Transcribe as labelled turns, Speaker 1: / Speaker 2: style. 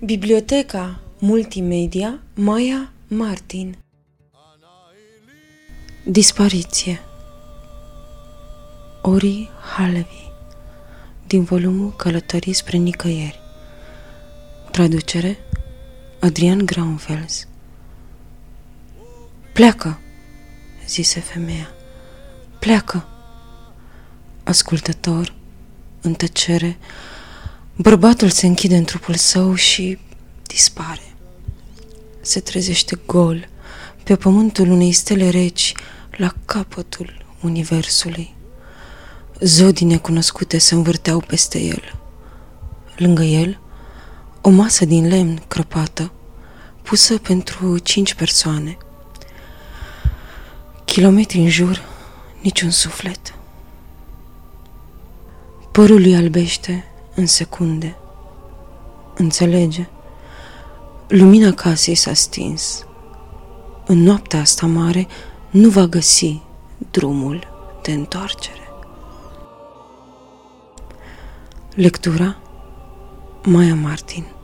Speaker 1: Biblioteca Multimedia Maya Martin Dispariție Ori Halevi Din volumul Călătorii spre nicăieri Traducere Adrian Graunfels Pleacă, zise femeia. Pleacă. Ascultător, în tăcere, bărbatul se închide în trupul său și dispare. Se trezește gol pe pământul unei stele reci la capătul universului. Zodii necunoscute se învârteau peste el. Lângă el, o masă din lemn crăpată, pusă pentru cinci persoane. Kilometri în jur, niciun suflet. Părul lui albește în secunde. Înțelege. Lumina casei s-a stins. În noaptea asta mare nu va găsi drumul de întoarcere. Lectura Maya Martin